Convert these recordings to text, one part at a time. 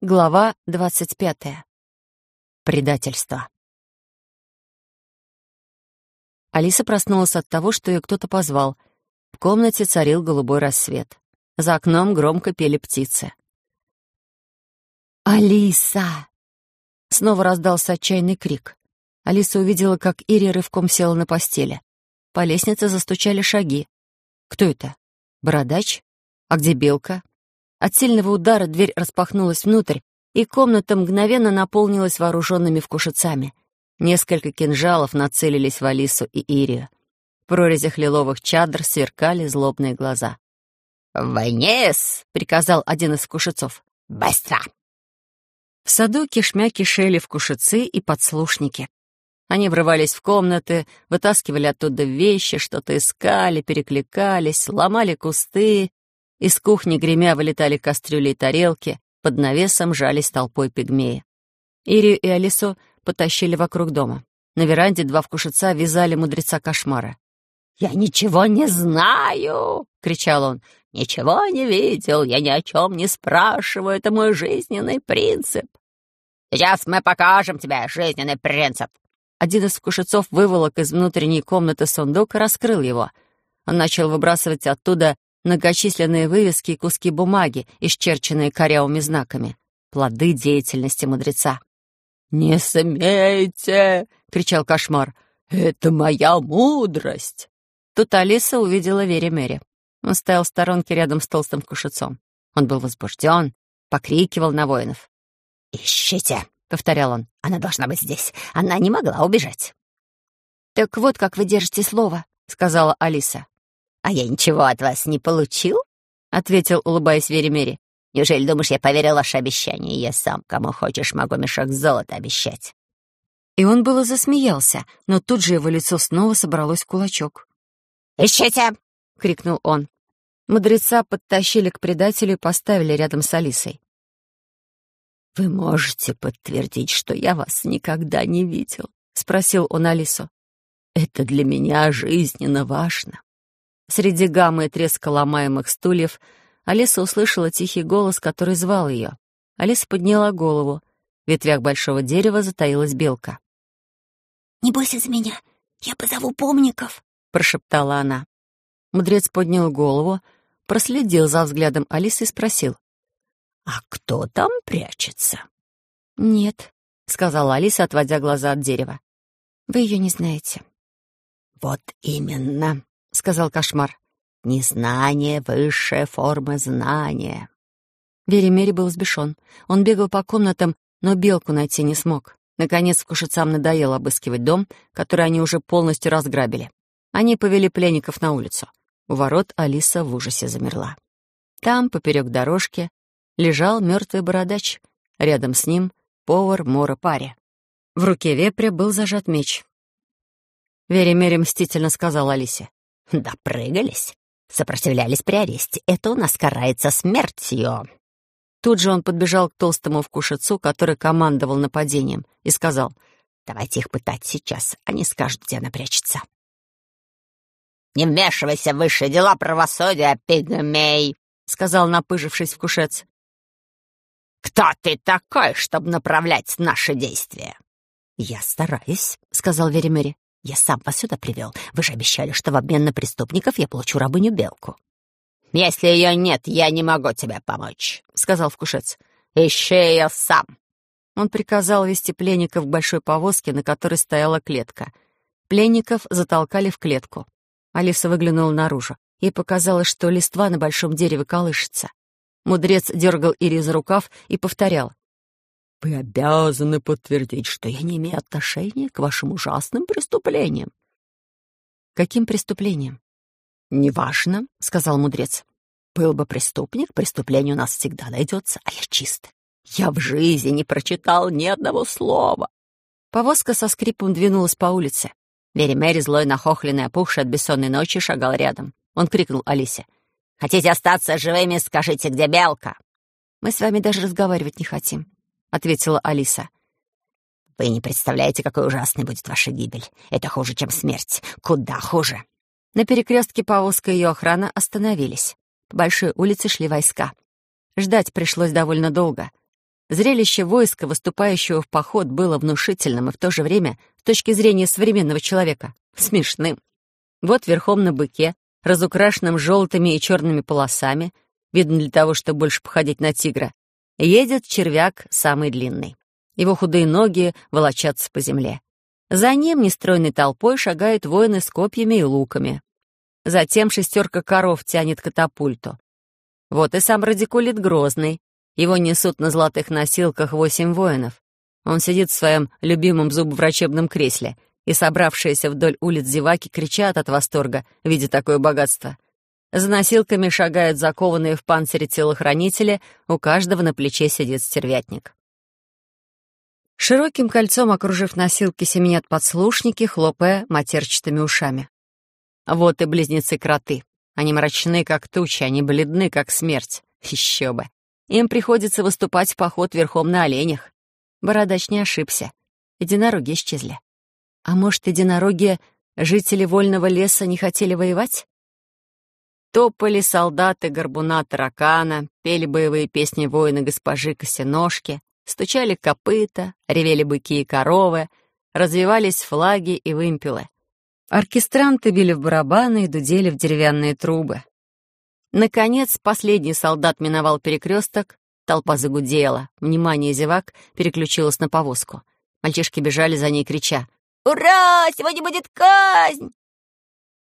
Глава двадцать пятая. Предательство. Алиса проснулась от того, что ее кто-то позвал. В комнате царил голубой рассвет. За окном громко пели птицы. «Алиса!» Снова раздался отчаянный крик. Алиса увидела, как Ири рывком села на постели. По лестнице застучали шаги. Кто это? Бородач? А где Белка? От сильного удара дверь распахнулась внутрь, и комната мгновенно наполнилась вооруженными вкушицами. Несколько кинжалов нацелились в Алису и Ирию. В прорезях лиловых чадр сверкали злобные глаза. «Вниз!» — приказал один из вкушицов. «Быстро!» В саду кишмя кишели вкушицы и подслушники. Они врывались в комнаты, вытаскивали оттуда вещи, что-то искали, перекликались, ломали кусты, из кухни гремя вылетали кастрюли и тарелки, под навесом жались толпой пигмеи. Ирию и Алису потащили вокруг дома. На веранде два вкушица вязали мудреца кошмара. «Я ничего не знаю!» — кричал он. «Ничего не видел, я ни о чем не спрашиваю, это мой жизненный принцип». «Сейчас мы покажем тебе жизненный принцип!» Один из вкушецов выволок из внутренней комнаты сундук и раскрыл его. Он начал выбрасывать оттуда многочисленные вывески и куски бумаги, исчерченные корявыми знаками. Плоды деятельности мудреца. «Не смейте!» — кричал кошмар. «Это моя мудрость!» Тут Алиса увидела Вере Мэри. Он стоял в сторонке рядом с толстым кушецом. Он был возбужден, покрикивал на воинов. «Ищите!» — повторял он. «Она должна быть здесь. Она не могла убежать». «Так вот, как вы держите слово», — сказала Алиса. «А я ничего от вас не получил?» — ответил, улыбаясь Вере Мери. «Неужели думаешь, я поверил ваше обещание? Я сам, кому хочешь, могу мешок золота обещать». И он было засмеялся, но тут же его лицо снова собралось в кулачок. «Ищите!» — крикнул он. Мудреца подтащили к предателю и поставили рядом с Алисой. «Вы можете подтвердить, что я вас никогда не видел?» — спросил он Алису. «Это для меня жизненно важно». Среди гаммы и треска ломаемых стульев Алиса услышала тихий голос, который звал ее. Алиса подняла голову. В ветвях большого дерева затаилась белка. «Не бойся за меня, я позову помников», — прошептала она. Мудрец поднял голову, проследил за взглядом Алисы и спросил. «А кто там прячется?» «Нет», — сказала Алиса, отводя глаза от дерева. «Вы ее не знаете». «Вот именно», — сказал кошмар. «Незнание — высшая форма знания». Веремери был сбешен. Он бегал по комнатам, но белку найти не смог. Наконец, кушицам надоело обыскивать дом, который они уже полностью разграбили. Они повели пленников на улицу. У ворот Алиса в ужасе замерла. Там, поперек дорожки, лежал мертвый бородач. Рядом с ним повар Мора Пари. В руке вепря был зажат меч. Вере мстительно сказал Алисе. «Допрыгались. Сопротивлялись при аресте. Это у нас карается смертью». Тут же он подбежал к толстому вкушецу, который командовал нападением, и сказал, «Давайте их пытать сейчас, они скажут, где она прячется». «Не вмешивайся в высшие дела правосудия, пигмей», — сказал напыжившись вкушец. «Кто ты такой, чтобы направлять наши действия?» «Я стараюсь», — сказал Веремери. Я сам вас сюда привел. Вы же обещали, что в обмен на преступников я получу рабыню-белку». «Если ее нет, я не могу тебе помочь», — сказал вкушец. «Ищи ее сам». Он приказал вести пленников к большой повозке, на которой стояла клетка. Пленников затолкали в клетку. Алиса выглянула наружу. Ей показалось, что листва на большом дереве колышется. Мудрец дергал Ири за рукав и повторял. Вы обязаны подтвердить, что я не имею отношения к вашим ужасным преступлениям. Каким преступлением? Неважно, сказал мудрец. Был бы преступник, преступление у нас всегда найдется, а я чист. Я в жизни не прочитал ни одного слова. Повозка со скрипом двинулась по улице. Вери Мэри, злой, нахохленный, опухший от бессонной ночи, шагал рядом. Он крикнул Алисе. «Хотите остаться живыми, скажите, где белка?» «Мы с вами даже разговаривать не хотим», — ответила Алиса. «Вы не представляете, какой ужасной будет ваша гибель. Это хуже, чем смерть. Куда хуже». На перекрестке повозка и ее охрана остановились. По большой улице шли войска. Ждать пришлось довольно долго. Зрелище войска, выступающего в поход, было внушительным и в то же время, с точки зрения современного человека, смешным. Вот верхом на быке, разукрашенным желтыми и черными полосами, видно для того, чтобы больше походить на тигра, едет червяк самый длинный. Его худые ноги волочатся по земле. За ним нестройной толпой шагают воины с копьями и луками. Затем шестерка коров тянет катапульту. Вот и сам радикулит Грозный. Его несут на золотых носилках восемь воинов. Он сидит в своем любимом зубоврачебном кресле, и собравшиеся вдоль улиц зеваки кричат от восторга, видя такое богатство. За носилками шагают закованные в панцире телохранители, у каждого на плече сидит стервятник. Широким кольцом окружив носилки, семенят подслушники, хлопая матерчатыми ушами. Вот и близнецы-кроты. Они мрачны, как тучи, они бледны, как смерть. Еще бы. Им приходится выступать в поход верхом на оленях. Бородач не ошибся. Единороги исчезли. А может, единороги, жители вольного леса, не хотели воевать? Топали солдаты горбуна таракана, пели боевые песни воина госпожи Косиножки, Стучали копыта, ревели быки и коровы, развивались флаги и вымпелы. Оркестранты били в барабаны и дудели в деревянные трубы. Наконец, последний солдат миновал перекресток, толпа загудела, внимание зевак переключилось на повозку. Мальчишки бежали за ней, крича «Ура! Сегодня будет казнь!»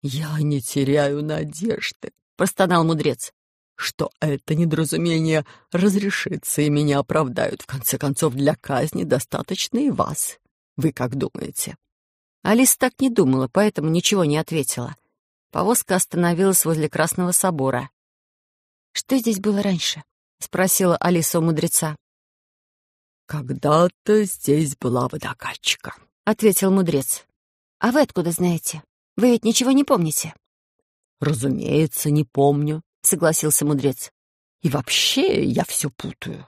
«Я не теряю надежды», — простонал мудрец что это недоразумение разрешится и меня оправдают. В конце концов, для казни достаточно и вас. Вы как думаете?» Алиса так не думала, поэтому ничего не ответила. Повозка остановилась возле Красного собора. «Что здесь было раньше?» — спросила Алиса у мудреца. «Когда-то здесь была водокачка», — ответил мудрец. «А вы откуда знаете? Вы ведь ничего не помните?» «Разумеется, не помню согласился мудрец. «И вообще я все путаю».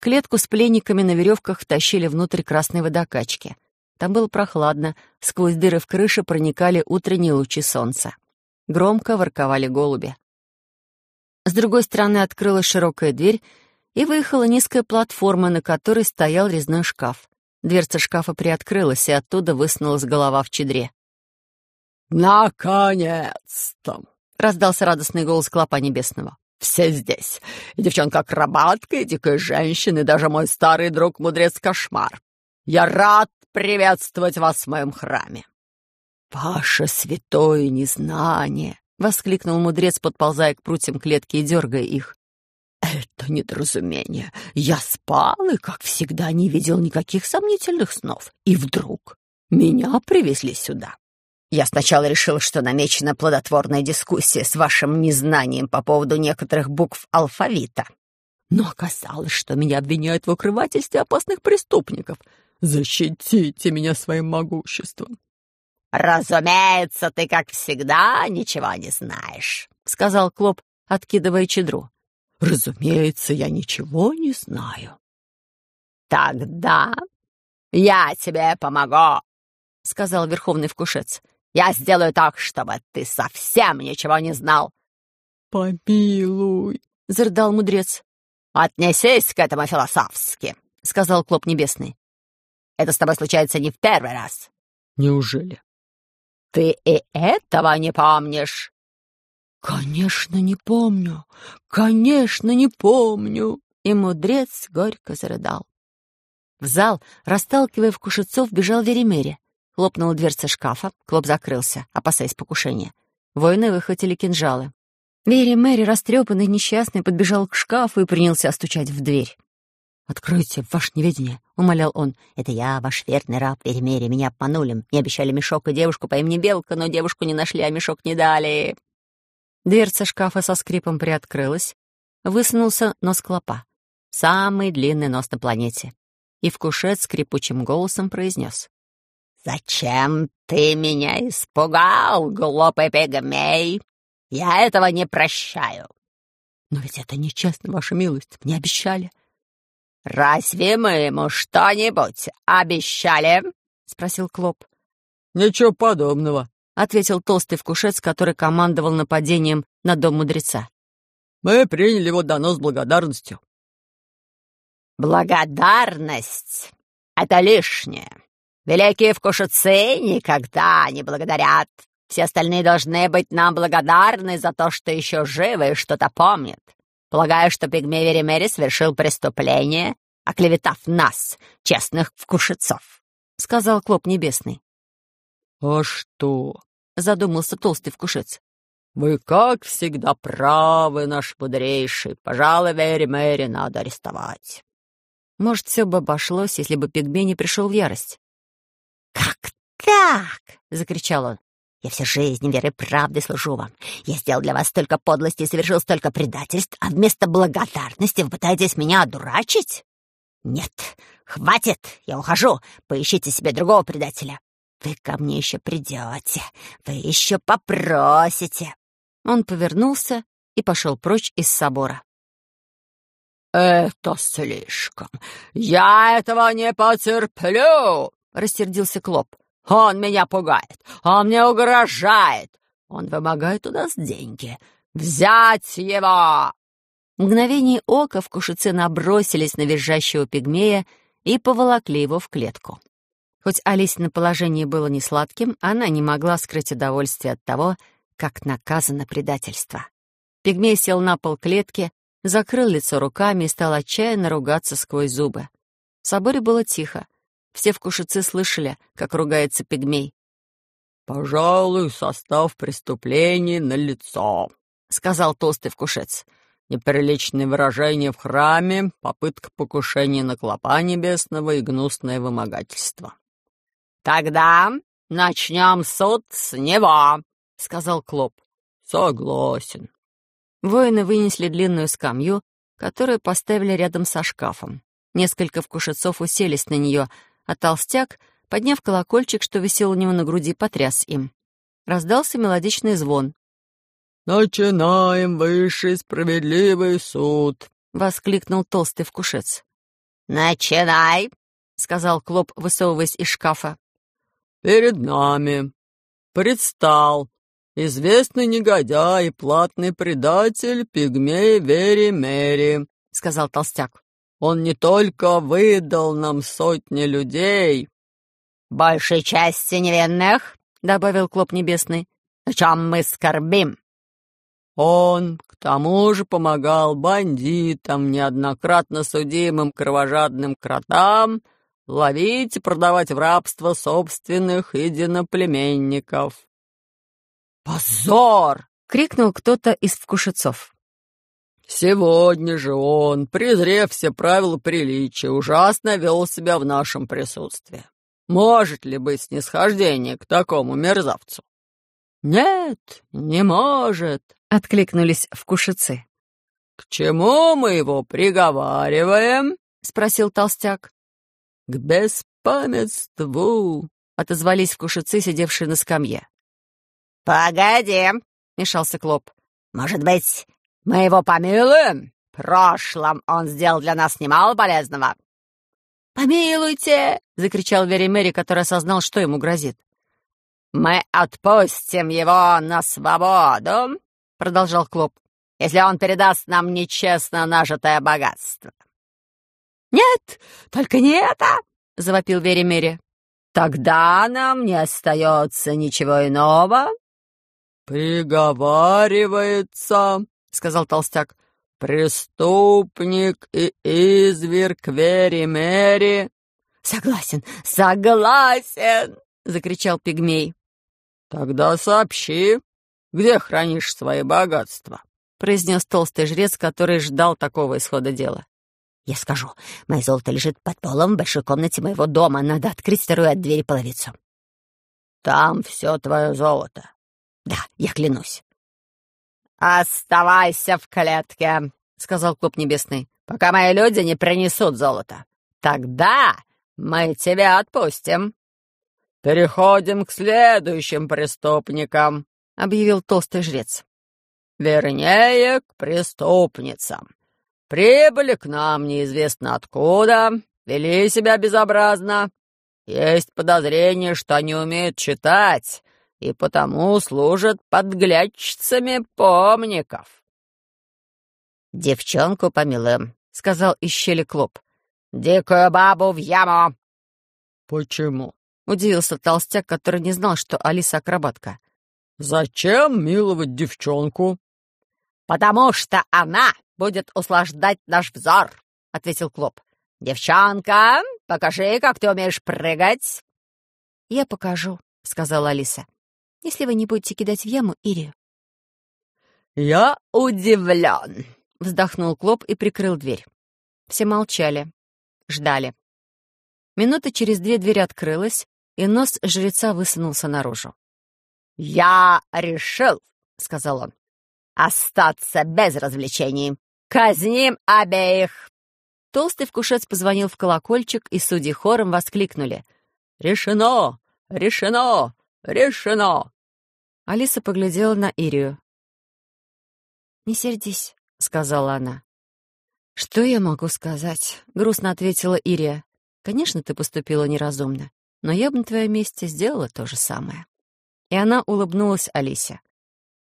Клетку с пленниками на веревках втащили внутрь красной водокачки. Там было прохладно, сквозь дыры в крыше проникали утренние лучи солнца. Громко ворковали голуби. С другой стороны открылась широкая дверь, и выехала низкая платформа, на которой стоял резной шкаф. Дверца шкафа приоткрылась, и оттуда высунулась голова в чедре. «Наконец-то!» — раздался радостный голос Клопа Небесного. «Все здесь. И девчонка-акробатка, и дикая женщина, и даже мой старый друг-мудрец-кошмар. Я рад приветствовать вас в моем храме». «Ваше святое незнание!» — воскликнул мудрец, подползая к прутьям клетки и дергая их. «Это недоразумение. Я спал и, как всегда, не видел никаких сомнительных снов. И вдруг меня привезли сюда. Я сначала решил, что намечена плодотворная дискуссия с вашим незнанием по поводу некоторых букв алфавита. Но оказалось, что меня обвиняют в укрывательстве опасных преступников. Защитите меня своим могуществом. «Разумеется, ты, как всегда, ничего не знаешь», — сказал Клоп, откидывая чедру. «Разумеется, я ничего не знаю». «Тогда я тебе помогу», — сказал верховный вкушец. Я сделаю так, чтобы ты совсем ничего не знал». «Помилуй», — зарыдал мудрец. «Отнесись к этому философски», — сказал Клоп Небесный. «Это с тобой случается не в первый раз». «Неужели?» «Ты и этого не помнишь?» «Конечно, не помню. Конечно, не помню». И мудрец горько зарыдал. В зал, расталкивая вкушецов, бежал Веремере. Хлопнула дверца шкафа, клоп закрылся, опасаясь покушения. Воины выхватили кинжалы. Вери Мэри, растрепанный, несчастный, подбежал к шкафу и принялся стучать в дверь. «Откройте, ваше неведение», — умолял он. «Это я, ваш верный раб Веремери, меня обманули. Мне обещали мешок и девушку по имени Белка, но девушку не нашли, а мешок не дали». Дверца шкафа со скрипом приоткрылась. Высунулся нос клопа. Самый длинный нос на планете. И вкушет скрипучим голосом произнес. «Зачем ты меня испугал, глупый пигмей? Я этого не прощаю». «Но ведь это нечестно, ваша милость, мне обещали». «Разве мы ему что-нибудь обещали?» — спросил Клоп. «Ничего подобного», — ответил толстый вкушец, который командовал нападением на дом мудреца. «Мы приняли его донос с благодарностью». Благодарность — это лишнее. Великие вкушицы никогда не благодарят. Все остальные должны быть нам благодарны за то, что еще живы и что-то помнят. Полагаю, что пигмей Веремери совершил преступление, оклеветав нас, честных вкушицов», — сказал Клоп Небесный. «А что?» — задумался толстый вкушец. «Вы, как всегда, правы, наш мудрейший. Пожалуй, Веремери надо арестовать». Может, все бы обошлось, если бы пигмей не пришел в ярость. «Как так?» — закричал он. «Я всю жизнь верой правды служу вам. Я сделал для вас столько подлости и совершил столько предательств, а вместо благодарности вы пытаетесь меня одурачить? Нет, хватит, я ухожу. Поищите себе другого предателя. Вы ко мне еще придете, вы еще попросите». Он повернулся и пошел прочь из собора. «Это слишком! Я этого не потерплю!» — рассердился Клоп. «Он меня пугает, он мне угрожает, он вымогает у нас деньги. Взять его!» В мгновение ока вкушицы набросились на визжащего пигмея и поволокли его в клетку. Хоть Алисина положение было не сладким, она не могла скрыть удовольствие от того, как наказано предательство. Пигмей сел на пол клетки, закрыл лицо руками и стал отчаянно ругаться сквозь зубы. В соборе было тихо. Все вкушицы слышали, как ругается пигмей. «Пожалуй, состав преступлений налицо», — сказал толстый вкушец. «Неприличные выражения в храме, попытка покушения на клопа небесного и гнусное вымогательство». «Тогда начнем суд с него», — сказал Клоп. «Согласен», Воины вынесли длинную скамью, которую поставили рядом со шкафом. Несколько вкушецов уселись на нее, а толстяк, подняв колокольчик, что висел у него на груди, потряс им. Раздался мелодичный звон. «Начинаем высший справедливый суд!» — воскликнул толстый вкушец. «Начинай!» — сказал Клоп, высовываясь из шкафа. «Перед нами предстал известный негодяй и платный предатель пигмей Вери Мэри», — сказал толстяк. «Он не только выдал нам сотни людей...» «Большей части невинных», — добавил Клоп Небесный, — «о чем мы скорбим». «Он, к тому же, помогал бандитам, неоднократно судимым кровожадным кротам, ловить и продавать в рабство собственных единоплеменников». «Позор!» — крикнул кто-то из вкушецов. «Сегодня же он, презрев все правила приличия, ужасно вел себя в нашем присутствии. Может ли быть снисхождение к такому мерзавцу?» «Нет, не может», — откликнулись вкушецы. «К чему мы его приговариваем?» — спросил толстяк. «К беспамятству», — отозвались вкушецы, сидевшие на скамье. «Погоди», — мешался Клоп. «Может быть, мы его помилуем? В прошлом он сделал для нас немало полезного». «Помилуйте!» — закричал Вери Мэри, который осознал, что ему грозит. «Мы отпустим его на свободу», — продолжал Клоп, «если он передаст нам нечестно нажитое богатство». «Нет, только не это!» — завопил Вери Мэри. «Тогда нам не остается ничего иного, «Приговаривается», — сказал толстяк, — «преступник и изверг Вери-Мэри». «Согласен, согласен!» — закричал пигмей. «Тогда сообщи, где хранишь свои богатства», — произнес толстый жрец, который ждал такого исхода дела. «Я скажу, мое золото лежит под полом в большой комнате моего дома. Надо открыть вторую от двери половицу». «Там все твое золото», да, я клянусь. «Оставайся в клетке», — сказал клуб небесный, «пока мои люди не принесут золото. Тогда мы тебя отпустим». «Переходим к следующим преступникам», — объявил толстый жрец. «Вернее, к преступницам. Прибыли к нам неизвестно откуда, вели себя безобразно. Есть подозрение, что они умеют читать и потому служат подглядчицами помников». «Девчонку помилуем», — сказал из щели Клоп. «Дикую бабу в яму!» «Почему?» — удивился толстяк, который не знал, что Алиса акробатка. «Зачем миловать девчонку?» «Потому что она будет услаждать наш взор», — ответил Клоп. «Девчонка, покажи, как ты умеешь прыгать». «Я покажу», — сказала Алиса. «Если вы не будете кидать в яму Ирию». «Я удивлен», — вздохнул Клоп и прикрыл дверь. Все молчали, ждали. Минуты через две дверь открылась, и нос жреца высунулся наружу. «Я решил», — сказал он, — «остаться без развлечений. Казним обеих!» Толстый вкушец позвонил в колокольчик, и судьи хором воскликнули. «Решено! Решено! Решено!» Алиса поглядела на Ирию. «Не сердись», — сказала она. «Что я могу сказать?» — грустно ответила Ирия. «Конечно, ты поступила неразумно, но я бы на твоем месте сделала то же самое». И она улыбнулась Алисе.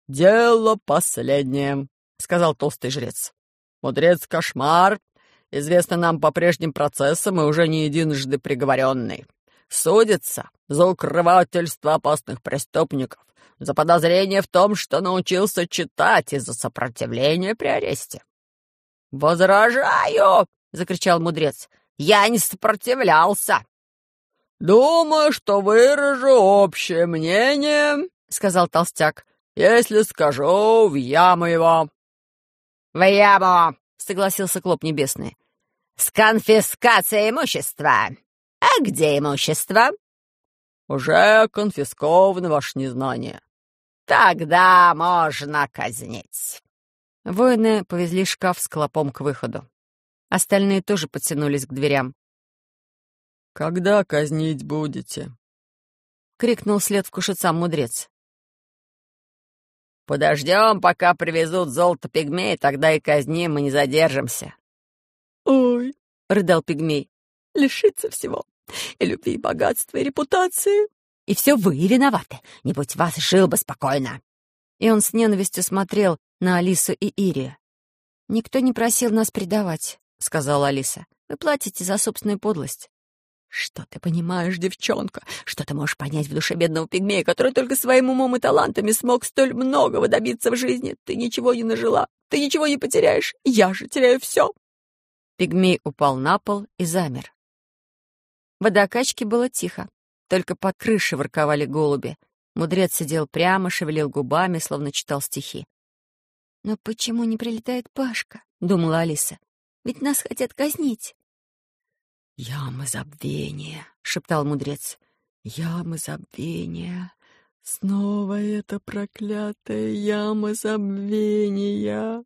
«Дело последнее», — сказал толстый жрец. «Мудрец Кошмар, известный нам по прежним процессам и уже не единожды приговоренный, судится за укрывательство опасных преступников, за подозрение в том, что научился читать из-за сопротивления при аресте. «Возражаю!» — закричал мудрец. «Я не сопротивлялся!» «Думаю, что выражу общее мнение», — сказал толстяк, «если скажу в яму его». «В яму!» — согласился Клоп Небесный. «С конфискацией имущества! А где имущество?» «Уже конфисковано, ваше незнание». «Тогда можно казнить». Воины повезли шкаф с клопом к выходу. Остальные тоже подтянулись к дверям. «Когда казнить будете?» — крикнул след вкушицам мудрец. «Подождем, пока привезут золото пигмей, тогда и казним, мы не задержимся». «Ой!» — рыдал пигмей. «Лишиться всего. И любви, и богатства, и репутации. И все вы виноваты. Не будь вас, жил бы спокойно». И он с ненавистью смотрел на Алису и Ири. «Никто не просил нас предавать», — сказала Алиса. «Вы платите за собственную подлость». «Что ты понимаешь, девчонка? Что ты можешь понять в душе бедного пигмея, который только своим умом и талантами смог столь многого добиться в жизни? Ты ничего не нажила, ты ничего не потеряешь. Я же теряю все!» Пигмей упал на пол и замер. В водокачке было тихо. Только под крышей ворковали голуби. Мудрец сидел прямо, шевелил губами, словно читал стихи. «Но почему не прилетает Пашка?» — думала Алиса. «Ведь нас хотят казнить». «Ямы забвения», — шептал мудрец. «Ямы забвения. Снова эта проклятая яма забвения».